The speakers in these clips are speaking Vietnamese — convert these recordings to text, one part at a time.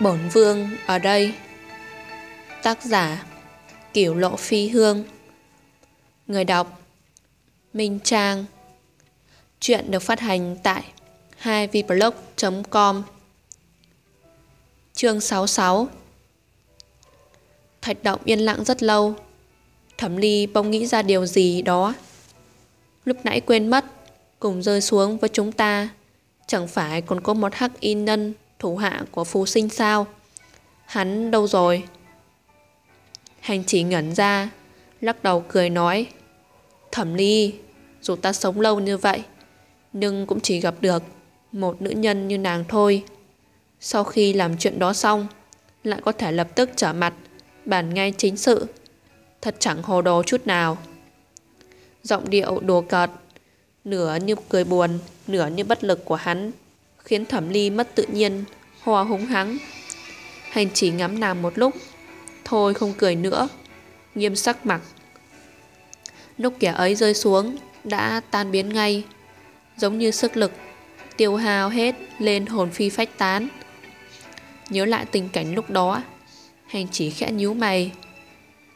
Bổn vương ở đây. Tác giả, Kiểu lộ phi hương. Người đọc, Minh Trang. Chuyện được phát hành tại 2vblog.com Chương 66 Thạch động yên lặng rất lâu. Thẩm ly bỗng nghĩ ra điều gì đó. Lúc nãy quên mất, Cùng rơi xuống với chúng ta, Chẳng phải còn có một hắc y nân Thủ hạ của phù sinh sao? Hắn đâu rồi? Hành chỉ ngẩn ra, Lắc đầu cười nói, Thẩm ly, Dù ta sống lâu như vậy, Nhưng cũng chỉ gặp được Một nữ nhân như nàng thôi. Sau khi làm chuyện đó xong, Lại có thể lập tức trở mặt, Bàn ngay chính sự. Thật chẳng hồ đồ chút nào. Giọng điệu đùa cợt, Nửa như cười buồn, Nửa như bất lực của hắn. Khiến thẩm ly mất tự nhiên, Hoa húng hắng. Hành chỉ ngắm nàng một lúc, Thôi không cười nữa, Nghiêm sắc mặt. Lúc kẻ ấy rơi xuống, Đã tan biến ngay, Giống như sức lực Tiêu hao hết lên hồn phi phách tán. Nhớ lại tình cảnh lúc đó, Hành chỉ khẽ nhíu mày.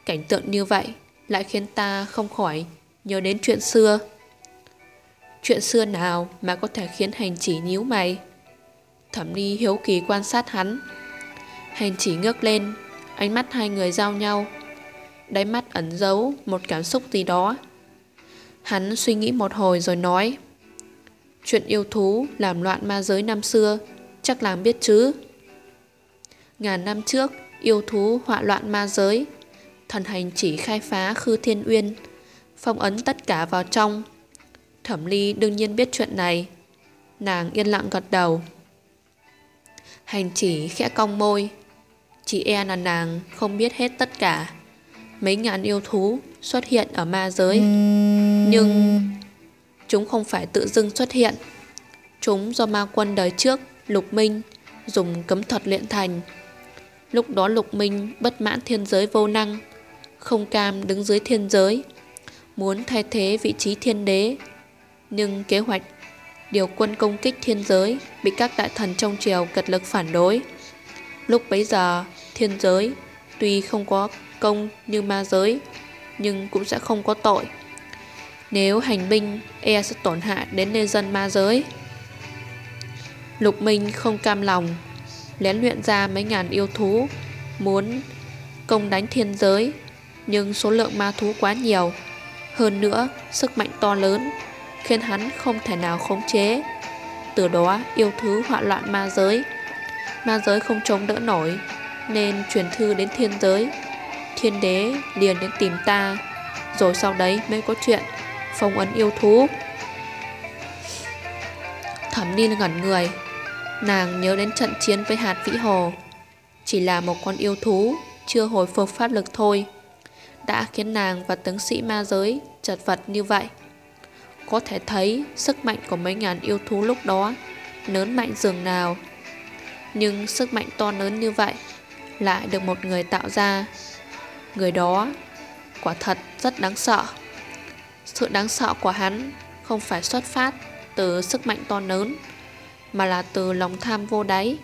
Cảnh tượng như vậy Lại khiến ta không khỏi Nhớ đến chuyện xưa. Chuyện xưa nào mà có thể khiến hành chỉ nhíu mày? Thẩm Ly hiếu kỳ quan sát hắn. Hành chỉ ngước lên, Ánh mắt hai người giao nhau. Đáy mắt ẩn giấu một cảm xúc gì đó. Hắn suy nghĩ một hồi rồi nói, Chuyện yêu thú làm loạn ma giới năm xưa, Chắc làm biết chứ? Ngàn năm trước, Yêu thú họa loạn ma giới. Thần hành chỉ khai phá khư thiên uyên, Phong ấn tất cả vào trong. Thẩm ly đương nhiên biết chuyện này. Nàng yên lặng gật đầu. Hành chỉ khẽ cong môi. Chỉ e là nàng không biết hết tất cả. Mấy ngàn yêu thú xuất hiện ở ma giới. Nhưng Chúng không phải tự dưng xuất hiện. Chúng do ma quân đời trước, Lục Minh, Dùng cấm thuật luyện thành. Lúc đó Lục Minh bất mãn thiên giới vô năng, Không cam đứng dưới thiên giới, Muốn thay thế vị trí thiên đế nhưng kế hoạch điều quân công kích thiên giới bị các đại thần trong triều cật lực phản đối. Lúc bấy giờ, thiên giới tuy không có công như ma giới, nhưng cũng sẽ không có tội. Nếu hành binh, e sẽ tổn hại đến nơi dân ma giới. Lục Minh không cam lòng, lén luyện ra mấy ngàn yêu thú, muốn công đánh thiên giới, nhưng số lượng ma thú quá nhiều. Hơn nữa, sức mạnh to lớn khiến hắn không thể nào khống chế. Từ đó yêu thứ họa loạn ma giới. Ma giới không chống đỡ nổi, nên truyền thư đến thiên giới. Thiên đế liền đến tìm ta, rồi sau đấy mới có chuyện phong ấn yêu thú. Thẩm Ninh ngẩn người, nàng nhớ đến trận chiến với hạt vĩ hồ. Chỉ là một con yêu thú, chưa hồi phục pháp lực thôi, đã khiến nàng và tướng sĩ ma giới chật vật như vậy. Có thể thấy sức mạnh của mấy ngàn yêu thú lúc đó lớn mạnh dường nào. Nhưng sức mạnh to lớn như vậy lại được một người tạo ra. Người đó quả thật rất đáng sợ. Sự đáng sợ của hắn không phải xuất phát từ sức mạnh to lớn mà là từ lòng tham vô đáy.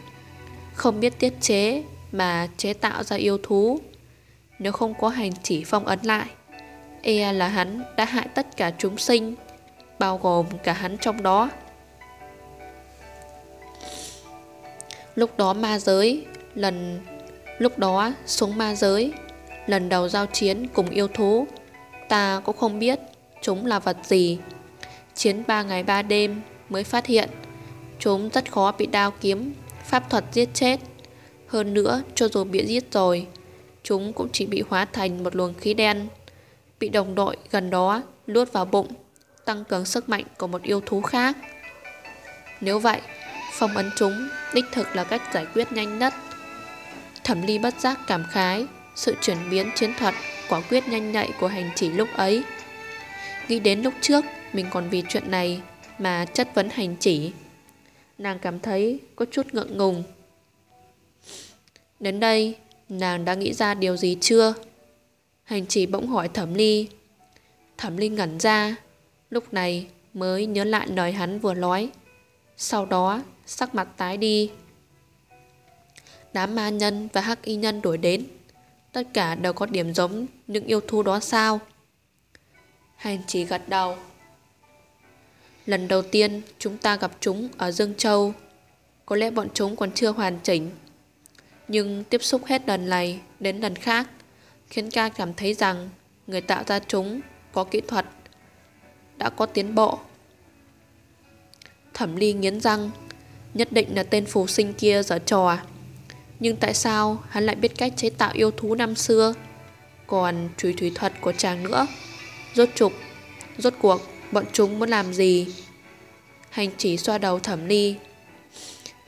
Không biết tiết chế mà chế tạo ra yêu thú. Nếu không có hành chỉ phong ấn lại, e là hắn đã hại tất cả chúng sinh bao gồm cả hắn trong đó. Lúc đó ma giới, lần lúc đó xuống ma giới, lần đầu giao chiến cùng yêu thú, ta cũng không biết chúng là vật gì. Chiến ba ngày ba đêm mới phát hiện chúng rất khó bị đao kiếm, pháp thuật giết chết. Hơn nữa, cho dù bị giết rồi, chúng cũng chỉ bị hóa thành một luồng khí đen, bị đồng đội gần đó luốt vào bụng tăng cường sức mạnh của một yêu thú khác. Nếu vậy, phong ấn chúng đích thực là cách giải quyết nhanh nhất. Thẩm ly bất giác cảm khái sự chuyển biến chiến thuật quả quyết nhanh nhạy của hành chỉ lúc ấy. Nghĩ đến lúc trước mình còn vì chuyện này mà chất vấn hành chỉ. Nàng cảm thấy có chút ngượng ngùng. Đến đây, nàng đã nghĩ ra điều gì chưa? Hành chỉ bỗng hỏi thẩm ly. Thẩm ly ngẩn ra, Lúc này mới nhớ lại lời hắn vừa nói Sau đó, sắc mặt tái đi đám ma nhân và hắc y nhân đuổi đến. Tất cả đều có điểm giống những yêu thú đó sao? Hành chỉ gật đầu. Lần đầu tiên chúng ta gặp chúng ở Dương Châu. Có lẽ bọn chúng còn chưa hoàn chỉnh. Nhưng tiếp xúc hết lần này đến lần khác, khiến ca cảm thấy rằng người tạo ra chúng có kỹ thuật đã có tiến bộ. Thẩm Ly nghiến răng, nhất định là tên phù sinh kia giở trò. À? Nhưng tại sao hắn lại biết cách chế tạo yêu thú năm xưa? Còn trùy thủy thuật của chàng nữa. Rốt trục, rốt cuộc, bọn chúng muốn làm gì? Hành chỉ xoa đầu Thẩm Ly.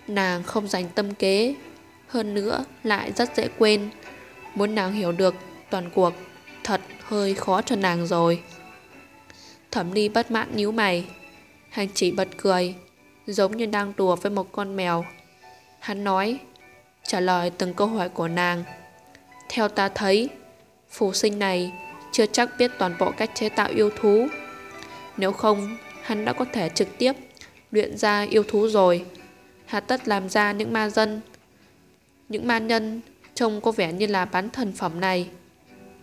Nàng không dành tâm kế, hơn nữa lại rất dễ quên. Muốn nàng hiểu được toàn cuộc thật hơi khó cho nàng rồi. Thẩm Ly bất mãn nhíu mày. Hành chỉ bật cười, giống như đang đùa với một con mèo. Hắn nói, trả lời từng câu hỏi của nàng. Theo ta thấy, phù sinh này chưa chắc biết toàn bộ cách chế tạo yêu thú. Nếu không, hắn đã có thể trực tiếp luyện ra yêu thú rồi. Hà tất làm ra những ma dân, những ma nhân trông có vẻ như là bán thần phẩm này.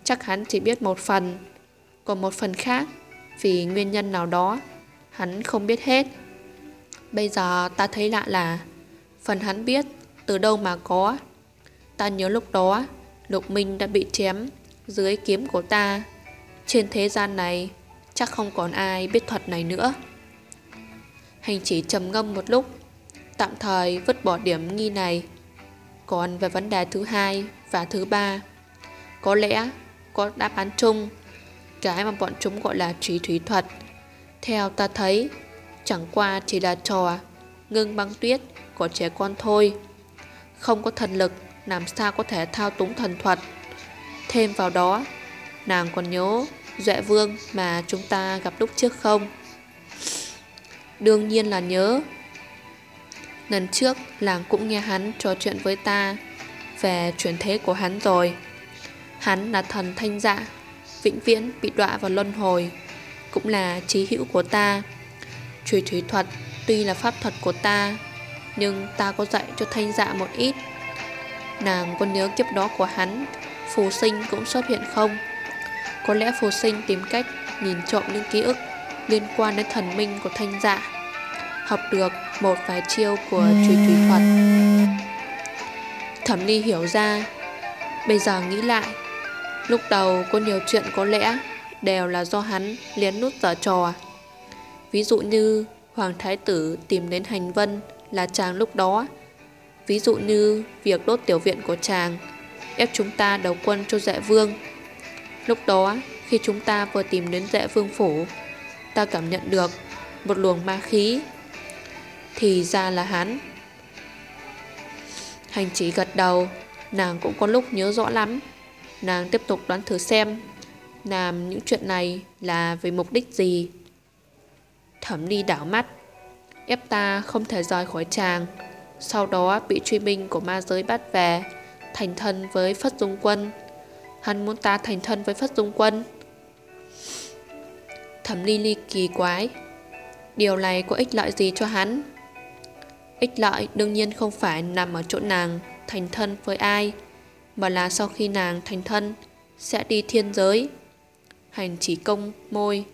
Chắc hắn chỉ biết một phần, còn một phần khác vì nguyên nhân nào đó hắn không biết hết. Bây giờ ta thấy lạ là phần hắn biết từ đâu mà có. Ta nhớ lúc đó Lục Minh đã bị chém dưới kiếm của ta. Trên thế gian này chắc không còn ai biết thuật này nữa. Hành chỉ trầm ngâm một lúc, tạm thời vứt bỏ điểm nghi này. Còn về vấn đề thứ hai và thứ ba, có lẽ có đáp án chung, cái mà bọn chúng gọi là trí thủy thuật. Theo ta thấy, chẳng qua chỉ là trò ngưng băng tuyết của trẻ con thôi. Không có thần lực, làm sao có thể thao túng thần thuật. Thêm vào đó, nàng còn nhớ Duệ Vương mà chúng ta gặp lúc trước không? Đương nhiên là nhớ. Lần trước, làng cũng nghe hắn trò chuyện với ta về chuyển thế của hắn rồi. Hắn là thần thanh dạ, vĩnh viễn bị đọa vào luân hồi, cũng là trí hữu của ta. Truy thủy thuật tuy là pháp thuật của ta, nhưng ta có dạy cho thanh dạ một ít. Nàng có nhớ kiếp đó của hắn, phù sinh cũng xuất hiện không? Có lẽ phù sinh tìm cách nhìn trộm những ký ức liên quan đến thần minh của thanh dạ, học được một vài chiêu của truy thủy thuật. Thẩm Ly hiểu ra, bây giờ nghĩ lại, Lúc đầu có nhiều chuyện có lẽ đều là do hắn liến nút giở trò. Ví dụ như Hoàng Thái Tử tìm đến hành vân là chàng lúc đó. Ví dụ như việc đốt tiểu viện của chàng ép chúng ta đầu quân cho dạ vương. Lúc đó khi chúng ta vừa tìm đến dạ vương phủ ta cảm nhận được một luồng ma khí. Thì ra là hắn. Hành chỉ gật đầu, nàng cũng có lúc nhớ rõ lắm. Nàng tiếp tục đoán thử xem, Làm những chuyện này là vì mục đích gì? Thẩm ly đảo mắt, Ép ta không thể rời khỏi chàng, Sau đó bị truy minh của ma giới bắt về, Thành thân với Phất Dung Quân. Hắn muốn ta thành thân với Phất Dung Quân. Thẩm ly ly kỳ quái, Điều này có ích lợi gì cho hắn? Ích lợi đương nhiên không phải nằm ở chỗ nàng Thành thân với ai mà là sau khi nàng thành thân sẽ đi thiên giới. Hành chỉ công môi,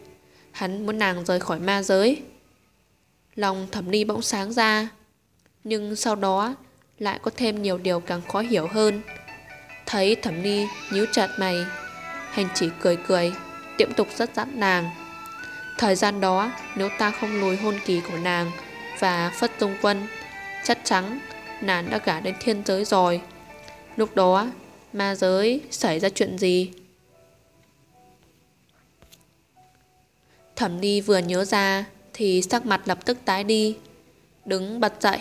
hắn muốn nàng rời khỏi ma giới. Lòng thẩm ni bỗng sáng ra, nhưng sau đó lại có thêm nhiều điều càng khó hiểu hơn. Thấy thẩm ni nhíu chặt mày, hành chỉ cười cười, tiếp tục rất dắt nàng. Thời gian đó, nếu ta không lùi hôn kỳ của nàng và phất tung quân, chắc chắn nàng đã gả đến thiên giới rồi. Lúc đó, ma giới xảy ra chuyện gì? Thẩm Ni vừa nhớ ra thì sắc mặt lập tức tái đi, đứng bật dậy.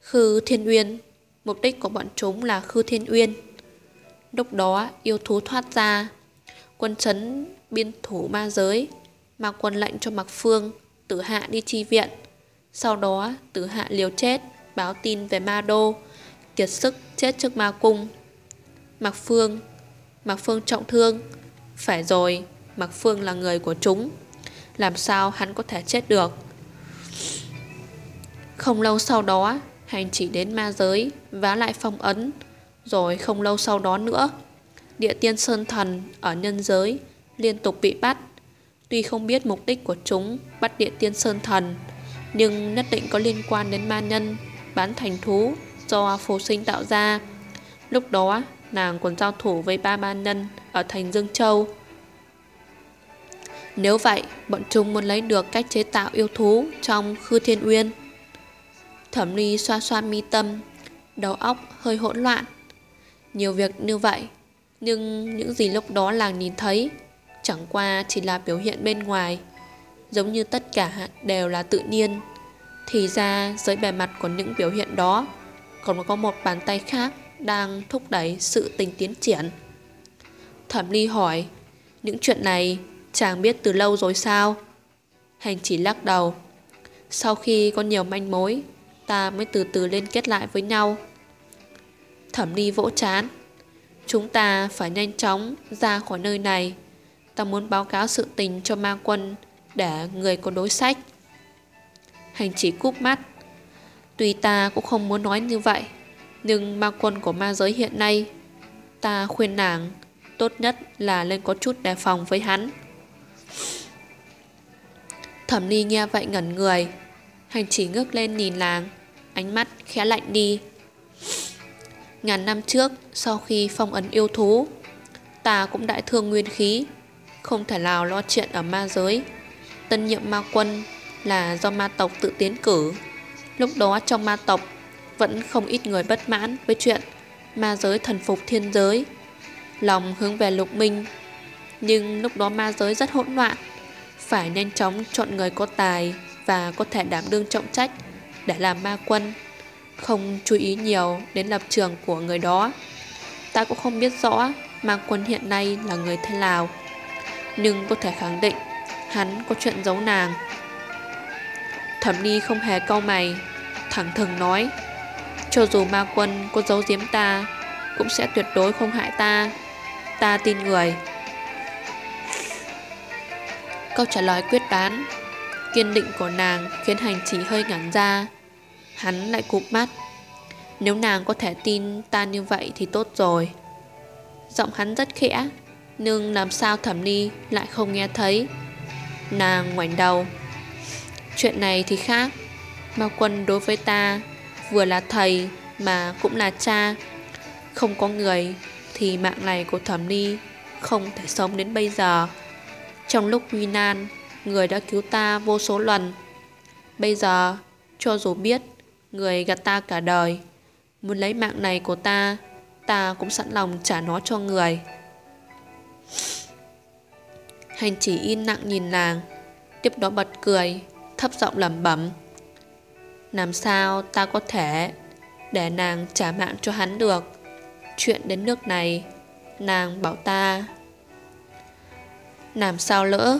Khư Thiên Uyên, mục đích của bọn chúng là Khư Thiên Uyên. Lúc đó yêu thú thoát ra, quân chấn biên thủ ma giới, mà quân lệnh cho Mạc Phương tử hạ đi chi viện. Sau đó tử hạ liều chết, báo tin về ma đô, kiệt sức, chết trước ma cung. Mạc Phương Mạc Phương trọng thương. Phải rồi, Mạc Phương là người của chúng. Làm sao hắn có thể chết được? Không lâu sau đó, Hành chỉ đến ma giới, Vá lại phong ấn. Rồi không lâu sau đó nữa, Địa tiên Sơn Thần ở nhân giới Liên tục bị bắt. Tuy không biết mục đích của chúng Bắt địa tiên Sơn Thần, Nhưng nhất định có liên quan đến ma nhân, Bán thành thú. Do phù sinh tạo ra. Lúc đó, nàng còn giao thủ với ba ba nhân Ở thành Dương Châu. Nếu vậy, Bọn chúng muốn lấy được cách chế tạo yêu thú Trong Khư Thiên Uyên. Thẩm ly xoa xoa mi tâm, Đầu óc hơi hỗn loạn. Nhiều việc như vậy, Nhưng những gì lúc đó làng nhìn thấy Chẳng qua chỉ là biểu hiện bên ngoài. Giống như tất cả đều là tự nhiên, Thì ra dưới bề mặt của những biểu hiện đó còn có một bàn tay khác Đang thúc đẩy sự tình tiến triển Thẩm ly hỏi, Những chuyện này chàng biết từ lâu rồi sao Hành chỉ lắc đầu, Sau khi có nhiều manh mối, ta mới từ từ liên kết lại với nhau. Thẩm Ly vỗ chán. Chúng ta phải nhanh chóng ra khỏi nơi này. Ta muốn báo cáo sự tình cho ma quân để người có đối sách. Hành chỉ cúp mắt. Tuy ta cũng không muốn nói như vậy, nhưng ma quân của ma giới hiện nay, ta khuyên nàng tốt nhất là lên có chút đề phòng với hắn. Thẩm Ly nghe vậy ngẩn người, hành chỉ ngước lên nhìn làng ánh mắt khẽ lạnh đi. Ngàn năm trước, sau khi phong ấn yêu thú, ta cũng đại thương nguyên khí, không thể nào lo chuyện ở ma giới. Tân nhiệm ma quân là do ma tộc tự tiến cử. Lúc đó trong ma tộc, vẫn không ít người bất mãn với chuyện ma giới thần phục thiên giới. Lòng hướng về lục minh. Nhưng lúc đó ma giới rất hỗn loạn. Phải nhanh chóng chọn người có tài và có thể đảm đương trọng trách để làm ma quân, Không chú ý nhiều đến lập trường của người đó Ta cũng không biết rõ ma quân hiện nay là người thế nào, Nhưng có thể khẳng định Hắn có chuyện giấu nàng Thẩm Ni không hề câu mày, Thẳng thừng nói, Cho dù ma quân có giấu giếm ta, Cũng sẽ tuyệt đối không hại ta. Ta tin người. Câu trả lời quyết đoán, Kiên định của nàng khiến hành chỉ hơi ngắn ra. Hắn lại cụp mắt. Nếu nàng có thể tin ta như vậy thì tốt rồi. Giọng hắn rất khẽ, Nhưng làm sao thẩm ni lại không nghe thấy? Nàng ngoảnh đầu. Chuyện này thì khác. Ma quân đối với ta Vừa là thầy mà cũng là cha. Không có người Thì mạng này của thẩm ni Không thể sống đến bây giờ. Trong lúc nguy nan, Người đã cứu ta vô số lần. Bây giờ, cho dù biết, Người gạt ta cả đời. Muốn lấy mạng này của ta Ta cũng sẵn lòng trả nó cho người. Hành chỉ in nặng nhìn nàng, Tiếp đó bật cười. Thấp giọng lẩm bẩm. Làm sao ta có thể Để nàng trả mạng cho hắn được? Chuyện đến nước này, Nàng bảo ta. Làm sao lỡ?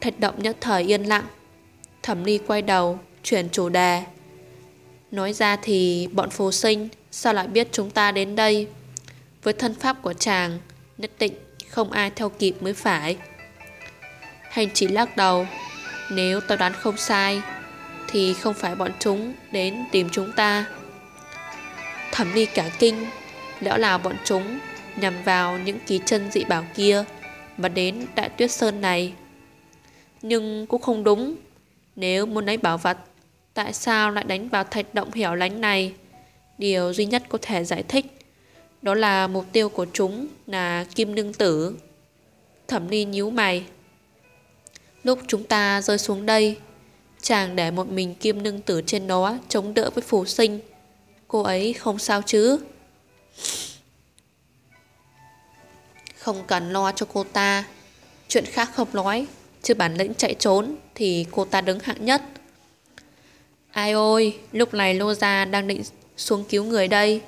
Thạch động nhất thời yên lặng. Thẩm ly quay đầu, Chuyển chủ đề. Nói ra thì bọn phù sinh Sao lại biết chúng ta đến đây? Với thân pháp của chàng, Nhất định không ai theo kịp mới phải. Hành chỉ lắc đầu. Nếu tôi đoán không sai, Thì không phải bọn chúng Đến tìm chúng ta Thẩm ly cả kinh lẽo là bọn chúng Nhằm vào những ký chân dị bảo kia Mà đến đại tuyết sơn này Nhưng cũng không đúng, Nếu muốn lấy bảo vật, Tại sao lại đánh vào thạch động hẻo lánh này? Điều duy nhất có thể giải thích đó là mục tiêu của chúng là kim nương tử. Thẩm ly nhíu mày. Lúc chúng ta rơi xuống đây, chàng để một mình kim nương tử trên đó chống đỡ với phù sinh. Cô ấy không sao chứ? Không cần lo cho cô ta. Chuyện khác không nói, chứ bản lĩnh chạy trốn thì cô ta đứng hạng nhất. Ai ôi, lúc này Lô Gia đang định xuống cứu người đây.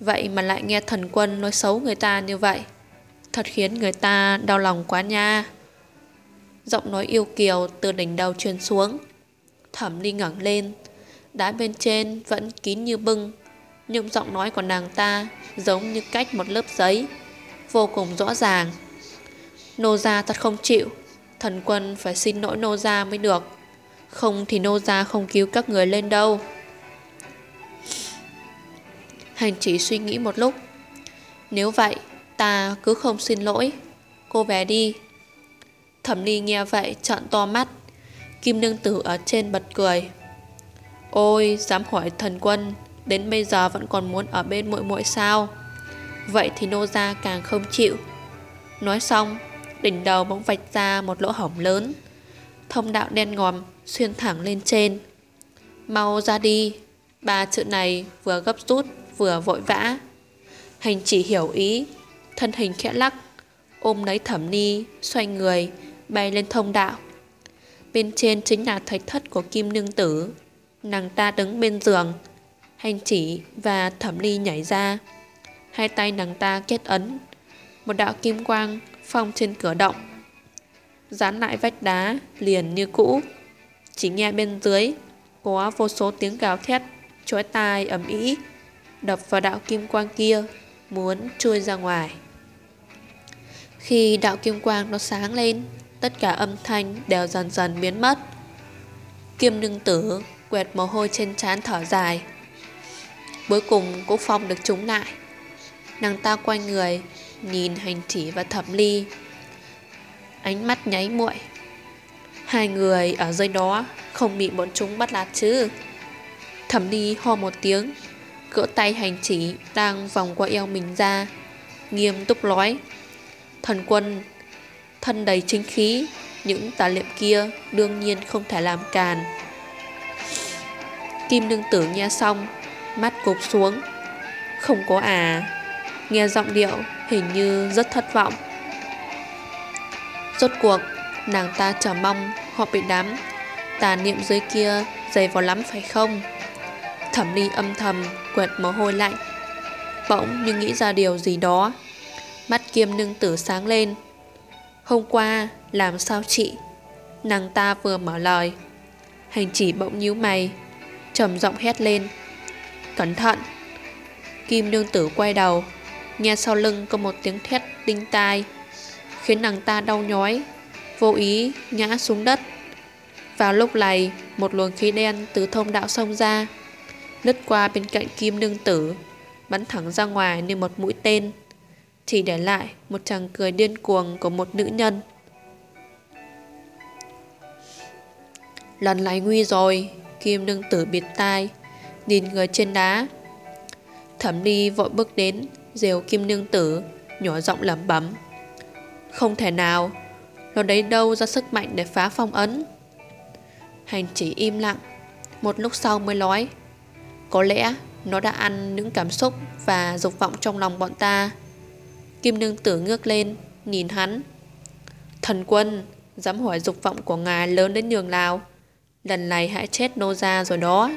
Vậy mà lại nghe thần quân nói xấu người ta như vậy. Thật khiến người ta đau lòng quá nha. Giọng nói yêu kiều từ đỉnh đầu truyền xuống. Thẩm ly ngẩng lên. Đá bên trên vẫn kín như bưng. Nhưng giọng nói của nàng ta giống như cách một lớp giấy. Vô cùng rõ ràng. Nô gia thật không chịu. Thần quân phải xin lỗi nô gia mới được. Không thì nô gia không cứu các người lên đâu Hành chỉ suy nghĩ một lúc, Nếu vậy, ta cứ không xin lỗi Cô về đi Thẩm ly nghe vậy, trợn to mắt. Kim nương tử ở trên bật cười. Ôi, dám hỏi thần quân, Đến bây giờ vẫn còn muốn ở bên muội muội sao? Vậy thì nô gia càng không chịu. Nói xong, Đỉnh đầu bỗng vạch ra một lỗ hổng lớn. Thông đạo đen ngòm, Xuyên thẳng lên trên. Mau ra đi, Ba chữ này vừa gấp rút, vừa vội vã. Hành chỉ hiểu ý, Thân hình khẽ lắc, Ôm lấy thẩm ni, Xoay người Bay lên thông đạo. Bên trên chính là thạch thất của Kim Nương Tử. Nàng ta đứng bên giường. Hành chỉ và thẩm ly nhảy ra. Hai tay nàng ta kết ấn. Một đạo kim quang phong trên cửa động. Dán lại vách đá liền như cũ. Chỉ nghe bên dưới Có vô số tiếng gào thét, Chói tai ầm ĩ, Đập vào đạo kim quang kia, Muốn chui ra ngoài. Khi đạo kim quang nó sáng lên Tất cả âm thanh đều dần dần biến mất. Kim nương tử Quẹt mồ hôi trên trán thở dài. Cuối cùng cũng phong được chúng lại. Nàng ta quay người, Nhìn hành chỉ và thẩm ly. Ánh mắt nháy muội. Hai người ở dưới đó Không bị bọn chúng bắt lạt chứ? Thẩm ly ho một tiếng, cỡ tay hành chỉ Đang vòng qua eo mình ra, Nghiêm túc nói, Thần quân Thân đầy chính khí, Những tà liệm kia Đương nhiên không thể làm càn. Kim nương tử nghe xong, Mắt cục xuống. Không có à Nghe giọng điệu hình như rất thất vọng. Rốt cuộc, Nàng ta chờ mong họ bị đám Tà niệm dưới kia dày vào lắm phải không? Thẩm ly âm thầm Quẹt mồ hôi lạnh, Bỗng như nghĩ ra điều gì đó. Mắt kiêm nương tử sáng lên Hôm qua, làm sao chị? Nàng ta vừa mở lời. Hành chỉ bỗng nhíu mày, trầm giọng hét lên. Cẩn thận. Kim nương tử quay đầu, Nghe sau lưng có một tiếng thét đinh tai, Khiến nàng ta đau nhói, Vô ý ngã xuống đất. Vào lúc này, Một luồng khí đen từ thông đạo sông ra, Lướt qua bên cạnh kim nương tử, Bắn thẳng ra ngoài như một mũi tên. Chỉ để lại Một chàng cười điên cuồng của một nữ nhân. Lần này nguy rồi, Kim nương tử biệt tai, Nhìn người trên đá. Thẩm Ly vội bước đến Diều kim nương tử, Nhỏ giọng lẩm bẩm. Không thể nào, Nó đấy đâu ra sức mạnh để phá phong ấn? Hành chỉ im lặng, Một lúc sau mới nói. Có lẽ nó đã ăn những cảm xúc Và dục vọng trong lòng bọn ta. Kim nương tử ngước lên, Nhìn hắn. Thần quân, Dám hỏi dục vọng của ngài lớn đến nhường nào? Lần này hãy chết nô ra rồi đó.